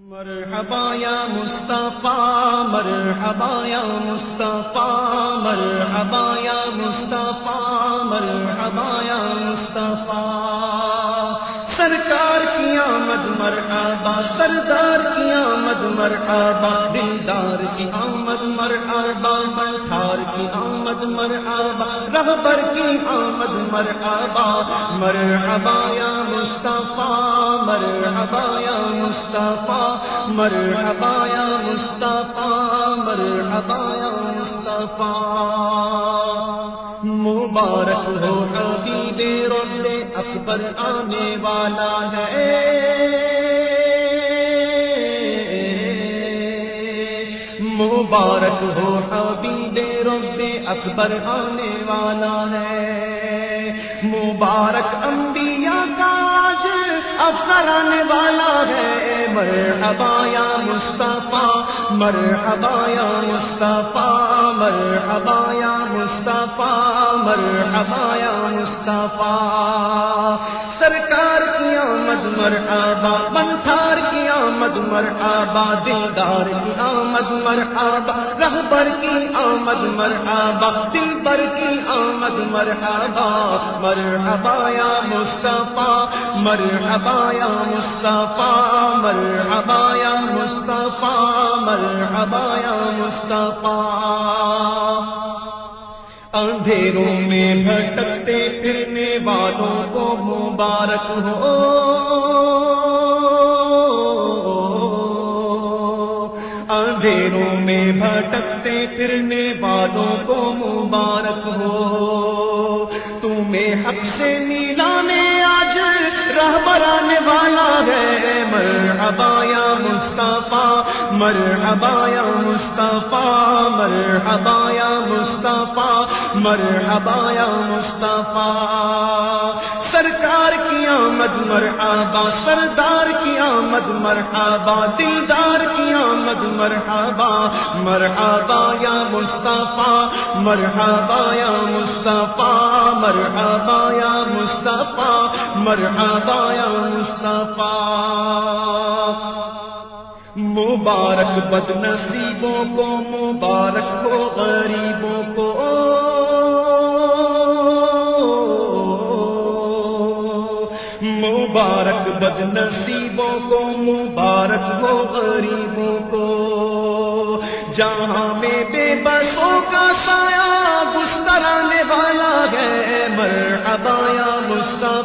مرحبا یا مصطفیٰ، مرحبا یا مصطفیٰ، مرحبا یا مصطفیٰ، مرحبا یا مصطفیٰ۔ سرکار کی آمد مرحبا، سردار کی آمد مرحبا دلدار کی آمد مرحبا بلٹار کی آمد مرحبا، رہبر کی آمد مرحبا۔ مرحبا یا مصطفیٰ مرحبا یا مصطفیٰ، مرحبا یا مصطفیٰ، مرحبا یا مصطفیٰ۔ مبارک ہو حبیب رب اکبر آنے والا ہے۔ مبارک ہو حبیب رب اکبر آنے والا ہے۔ مبارک انبیاء کا آج آنے والا ہے۔ مرحبا یا مصطفیٰ، مرحبا یا مصطفیٰ، مرحبا یا مصطفیٰ، مرحبا یا مصطفیٰ۔ سرکار کی آمد مرحبا بنٹھار کی آمد مرحبا، دلدار کی آمد مرحبا، رہبر کی آمد مرحبا، دلبر کی آمد مرحبا مرحبا یا مصطفیٰ، مرحبا یا مصطفیٰ، مرحبا یا مصطفیٰ، مرحبا یا مصطفیٰ۔ اندھیروں میں بھٹکتے پھرنے والوں کو مبارک ہو۔ اندھیروں میں بھٹکتے پھرنے والوں کو مبارک ہو۔ تمہیں حق سے نیلانے راہ برانے والا ہے۔ مرحبا یا مصطفیٰ، مرحبا یا مصطفیٰ، مرحبا یا مصطفیٰ، مرحبا یا مصطفیٰ۔ سرکار کی آمد، مرحبا۔ سردار کی آمد، مرحبا۔ دلدار کی آمد، مرحبا۔ مرحبا یا مصطفیٰ، مرحبا یا مصطفیٰ۔ مرحبا یا مصطفیٰ، مرحبا یا مصطفیٰ. مبارک بد نصیبوں کو، مبارک ہو غریبوں کو. مبارک بد نصیبوں کو، مبارک ہو غریبوں کو. جہاں میں بے بسوں کا سایہ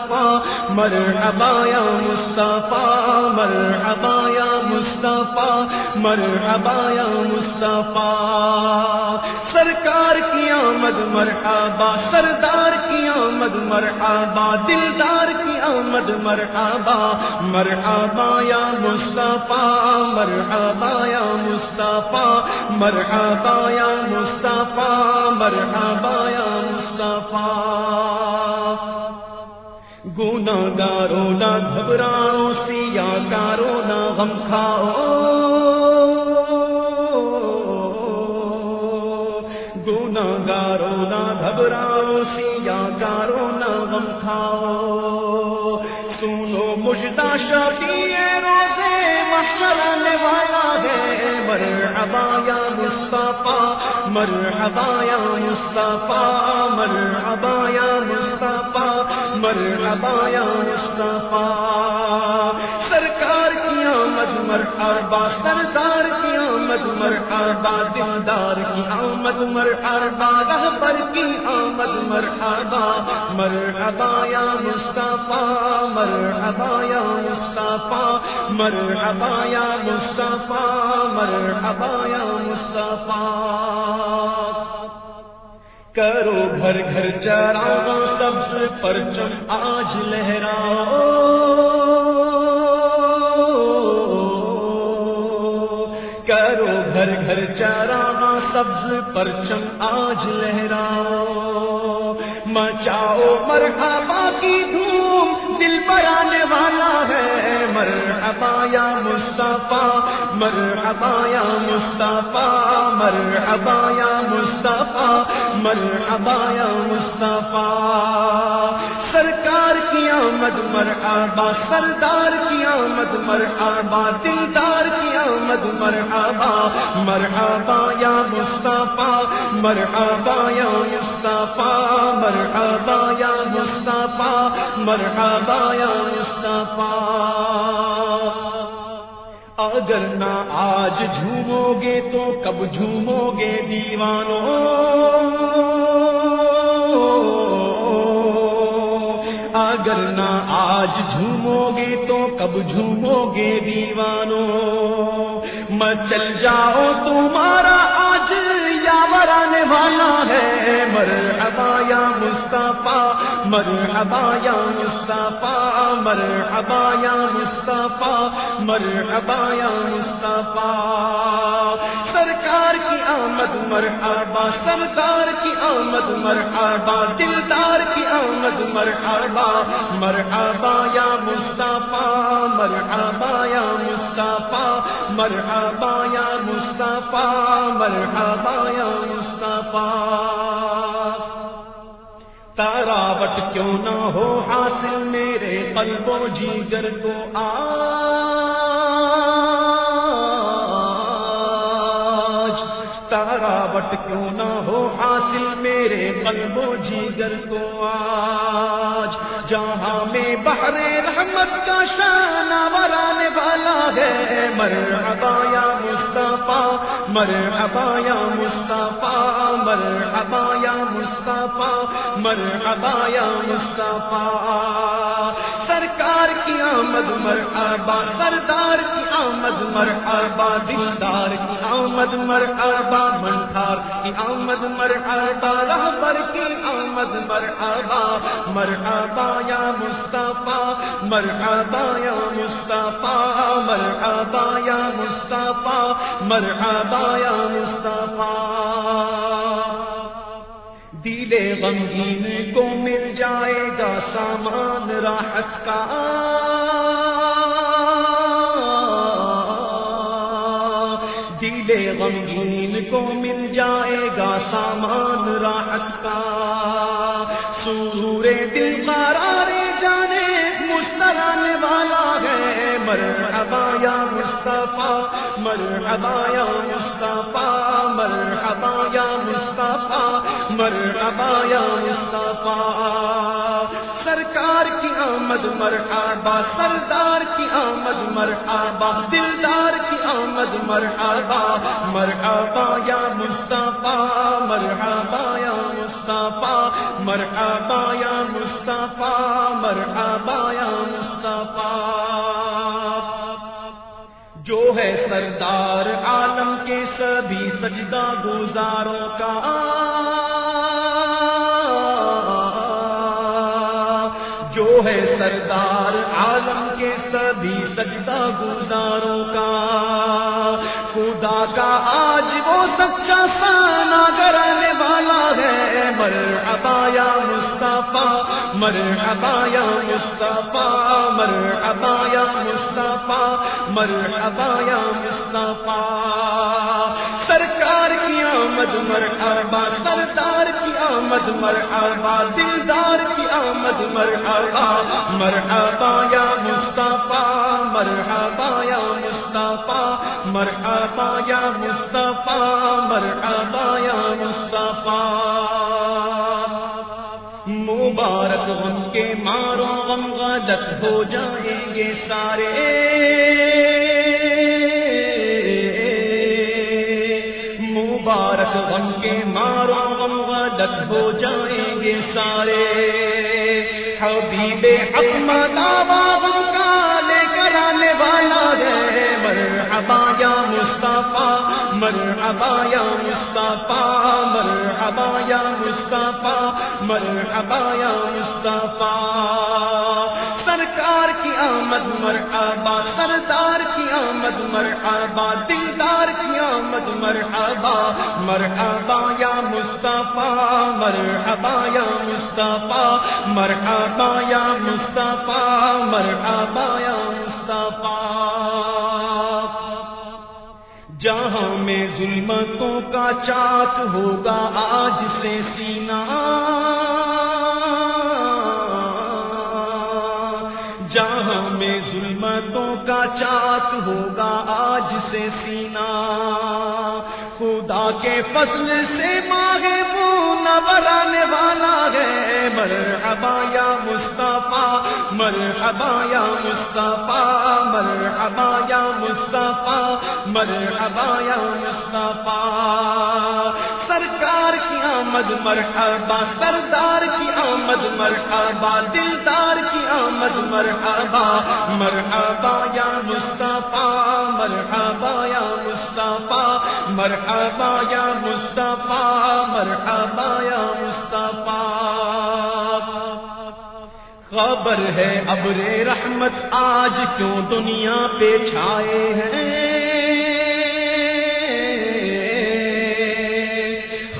مصطفیٰ مرحبا یا مصطفیٰ، مرحبا یا مصطفیٰ، مرحبا یا مصطفیٰ۔ سرکار کی آمد مرحبا، سردار کی آمد مرحبا، دلدار کی آمد مرحبا۔ مرحبا یا مصطفیٰ، مرحبا یا مصطفیٰ، مرحبا یا مصطفیٰ، مرحبا یا مصطفیٰ۔ گنا گارو نہ گھبراؤ سیا کارو نہ غم کھاؤ گنا گارو نہ گھبراؤ سیا گارو نہ غم کھاؤ سنو مجدہ شفیع روزے محشر والا مرحبا یا مصطفیٰ مرحبا یا مصطفیٰ مرحبا یا مصطفیٰ مرحبا یا مصطفیٰ۔ آمد مرحبا سرسار کی آمد مرحبا دلدار کی آمد مرحبا رہبر کی آمد مرحبا مرحبا یا مصطفیٰ، مرحبا یا مصطفیٰ، مرحبا یا مصطفیٰ، مرحبا یا مصطفیٰ۔ کرو گھر گھر چراغ سبز پرچم آج لہراؤ۔ گھر گھر سبز پرچم آج لہراؤ۔ مچاؤ مرحبا کی دھوم، دل پر آنے والا ہے۔ مرحبا یا مصطفیٰ، مرحبا یا مصطفیٰ، مرحبا یا مصطفیٰ، مرحبا یا مصطفیٰ۔ سرکار کی آمد مر آبا سردار کی آمد مر آبا دلدار کی آمد مر آبا مر آبا یا مصطفیٰ مر آبا یا مصطفیٰ مر آبا یا مصطفیٰ مر آبا یا مصطفیٰ۔ اگر نہ آج جھومو گے تو کب جھومو گے دیوانوں؟ آج جھومو گے تو کب جھومو گے دیوانو مچل چل جاؤ تمہارا آج یا مرانے والا ہے مر ابایا مستفا مر ابایا مستفا مر ابایا مستفا مر ابایا مستفا سرکار کی آمد مر آبا سرکار کی آمد مرحبا، دلدار کی آمد مر آبا مر یا مستفا مرحبا یا مستفا مرحبا یا مستفا مرحبا یا مستفا رکاوٹ کیوں نہ ہو حاصل میرے قلب و جیگر کو آ تاراوٹ کیوں نہ ہو حاصل میرے قلب و جیگر کو آج۔ جہاں میں بہرے رحمت کا شان ورانے والا ہے۔ مرحبا یا مصطفیٰ، مرحبا یا مصطفیٰ، مرحبا یا مصطفیٰ، مرحبا یا مصطفیٰ۔ سرکار کی آمد مر آبا سردار کی آمد مر آبا دلدار کی آمد مر آبا منخار کی آمد مر آبا رہبر کی آمد مر آبا مر آبا یا مصطفیٰ مر آبا یا مصطفیٰ مر آبا یا مصطفیٰ مر آبا یا مصطفیٰ۔ غمگین کو مل جائے گا سامان راحت کا۔ دلے غمگین کو مل جائے گا سامان راحت کا۔ سورے دل قرارے جانے مسترانے والا ہے۔ مر ابایا مصطفیٰ مر ابایا مصطفیٰ مر ابایا مصطفیٰ۔ مر ابایا مصطفیٰ، سرکار کی آمد مر آبا سردار کی آمد مر آبا دلدار کی آمد مر آبا مر یا مصطفیٰ مر آبا یا مصطفیٰ، مرحبا یا مصطفیٰ مر آبا یا مصطفیٰ۔ جو ہے سردار عالم کے سبھی سجدہ گزاروں کا۔ جو ہے سردار عالم کے سبھی سجدہ گزاروں کا۔ خدا کا آج وہ سچا سانا کرانے والا ہے۔ مر ابایا مصطفیٰ مر ابایا مصطفیٰ مر ابایا مصطفیٰ مر ابایا مصطفیٰ۔ سرکار کی آمد مر آبا سردار کی آمد مر آبا دلدار کی آمد مر آبا مر آبا یا مصطفیٰ، مر آبا یا مصطفیٰ، مر آبا یا مصطفیٰ، مر آبا یا مصطفیٰ۔ مبارک غم کے مارو، غم غلط ہو جائیں گے سارے۔ مبارک غم کے مارو غم غلط ہو جائیں گے سارے۔ حبیب احمد غم کا لے کر آنے والا ہے۔ مر ابایا مصطفیٰ مر ابایا مصطفیٰ مر ابایا مصطفیٰ مر ابایا مصطفیٰ۔ سرکار کی آمد مر آبا سردار کی آمد مر آبا دلدار کی آمد محمد، مرحبا. مرحبا یا مصطفیٰ. مرحبا یا مصطفیٰ. مرحبا یا مصطفیٰ. مرحبا یا مصطفیٰ. جہاں میں ظلمتوں کا چاک ہوگا، آج سے سینا. جہاں میں ظلمتوں کا چاک ہوگا، آج سے سینا. خدا کے فصل سے ماہے پونا برانے والا ہے۔ مر یا مصطفیٰ مر یا مصطفیٰ مر یا مصطفیٰ مر یا مصطفیٰ۔ سرکار کی آمد مرحبا، سردار کی آمد مرحبا، دلدار کی آمد مرحبا۔ مرحبا یا مصطفیٰ، مرحبا مرحبا یا مصطفیٰ، مرحبا یا مصطفیٰ۔ خبر ہے ابر رحمت آج کیوں دنیا پہ چھائے ہیں؟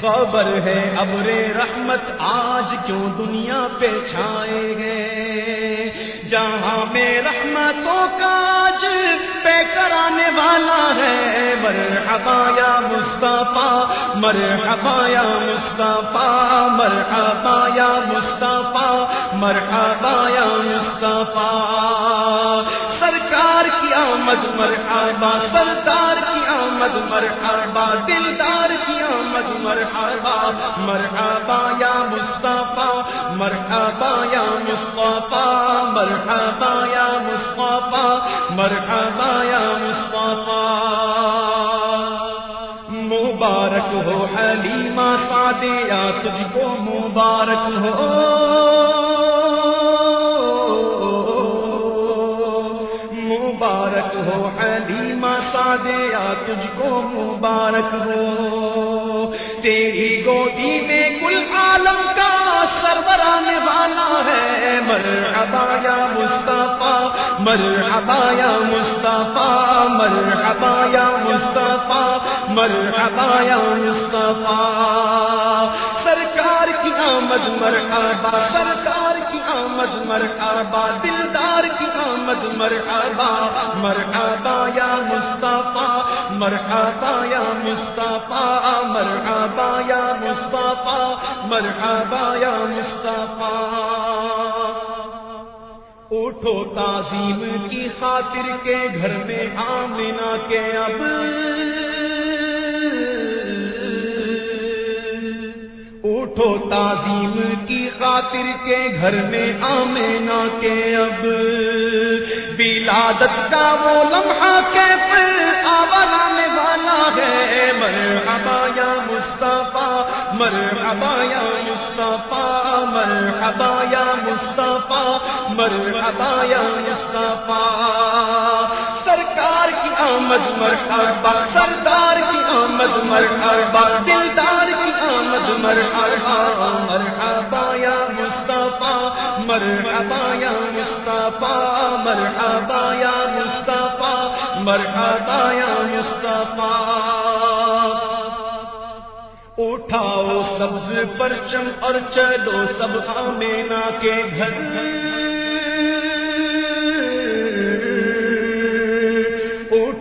خبر ہے ابر رحمت آج کیوں دنیا پہ چھائے گے جہاں میں رحمتوں کاج پہ آنے والا ہے۔ مرحبا یا مصطفیٰ، مرحبا یا مصطفیٰ، مرحبا یا مصطفیٰ، مرحبا یا مصطفیٰ۔ سرکار کی آمد مرحبا سردار کی آمد مرحبا، دلدار کی آمد مرحبا مرحبا یا مصطفیٰ، مرحبا یا مصطفیٰ، مرحبا یا مصطفیٰ، مرحبا یا مصطفیٰ۔ مبارک ہو حلیمہ سادیا تجھ کو مبارک ہو۔ تجھ کو مبارک ہو۔ تیری گودی میں کل عالم کا سربراہ والا ہے۔ مر ابایا مصطفیٰ مر ابایا مصطفیٰ مر ابایا مصطفیٰ مر ابایا مصطفیٰ۔ سرکار کی آمد مرحبا، سرکار آمد مرحبا دلدار کی آمد مرحبا مرحبا یا مصطفیٰ مرحبا یا مصطفیٰ. مرحبا یا مصطفیٰ مرحبا یا مصطفیٰ. اٹھو تعظیم کی خاطر کے گھر میں آمنا کے اب. اٹھو تعظیم کی خاطر کے گھر میں آمینا کے اب۔ بلادت کا وہ لمحہ کے آنے والا ہے۔ مر ابایا مصطفیٰ مر ابایا مصطفیٰ مر ابایا مصطفیٰ مر ابایا مصطفیٰ۔ سرکار کی آمد مرحبا، سردار کی آمد مرحبا، دلدار کی آمد مرحبا مرحبا یا مصطفیٰ، مرحبا یا مصطفیٰ، مرحبا یا مصطفیٰ، مرحبا یا مصطفیٰ۔ اٹھاؤ سبز پرچم اور چلو سب آمینا کے گھر۔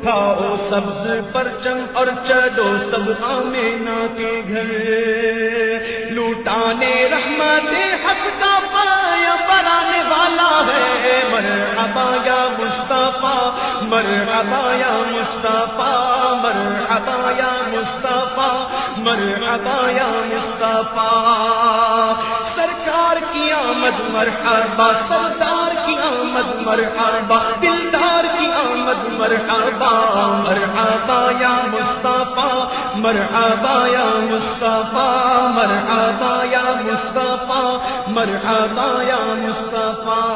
اٹھاؤ سبز پرچم اور چلو سب آمینا کے گھر۔ لوٹانے رحمت حق کا پایا بنانے والا ہے۔ مر ابایا مصطفیٰ مر ابایا مصطفیٰ مر ابایا مصطفیٰ مر ابایا مصطفیٰ۔ سرکار کی آمد مرحبا، سردار کی آمد مرحبا، دلدار کی مرحبا مرحبا یا مصطفیٰ، مرحبا یا مصطفیٰ، مرحبا یا مصطفیٰ، مرحبا یا مصطفیٰ۔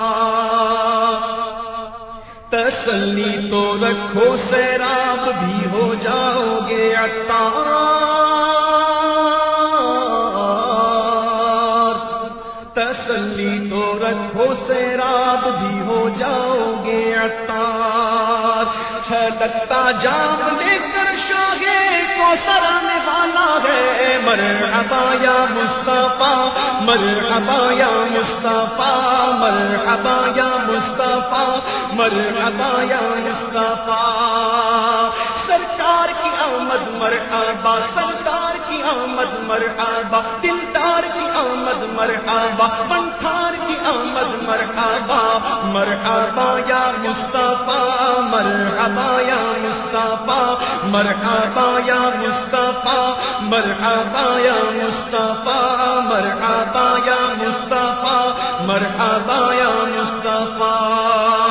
تسلی تو رکھو سیراب بھی ہو جاؤ گے عطار چھلکتا جام لے کر شاگے کو سرانے والا ہے۔ مر ابایا مصطفیٰ مر ابایا مصطفیٰ مر ابایا مصطفیٰ مر ابایا مصطفیٰ۔ سرکار کی آمد مر آبا سرکار کی آمد مر آبا دلدار بنٹھار کی آمد مرحبا بنٹھار کی آمد مرحبا مرحبا یا مصطفیٰ، مرحبا یا مصطفیٰ، مرحبا یا مصطفیٰ، مرحبا یا مصطفیٰ، مرحبا یا مصطفیٰ، مرحبا یا مصطفیٰ۔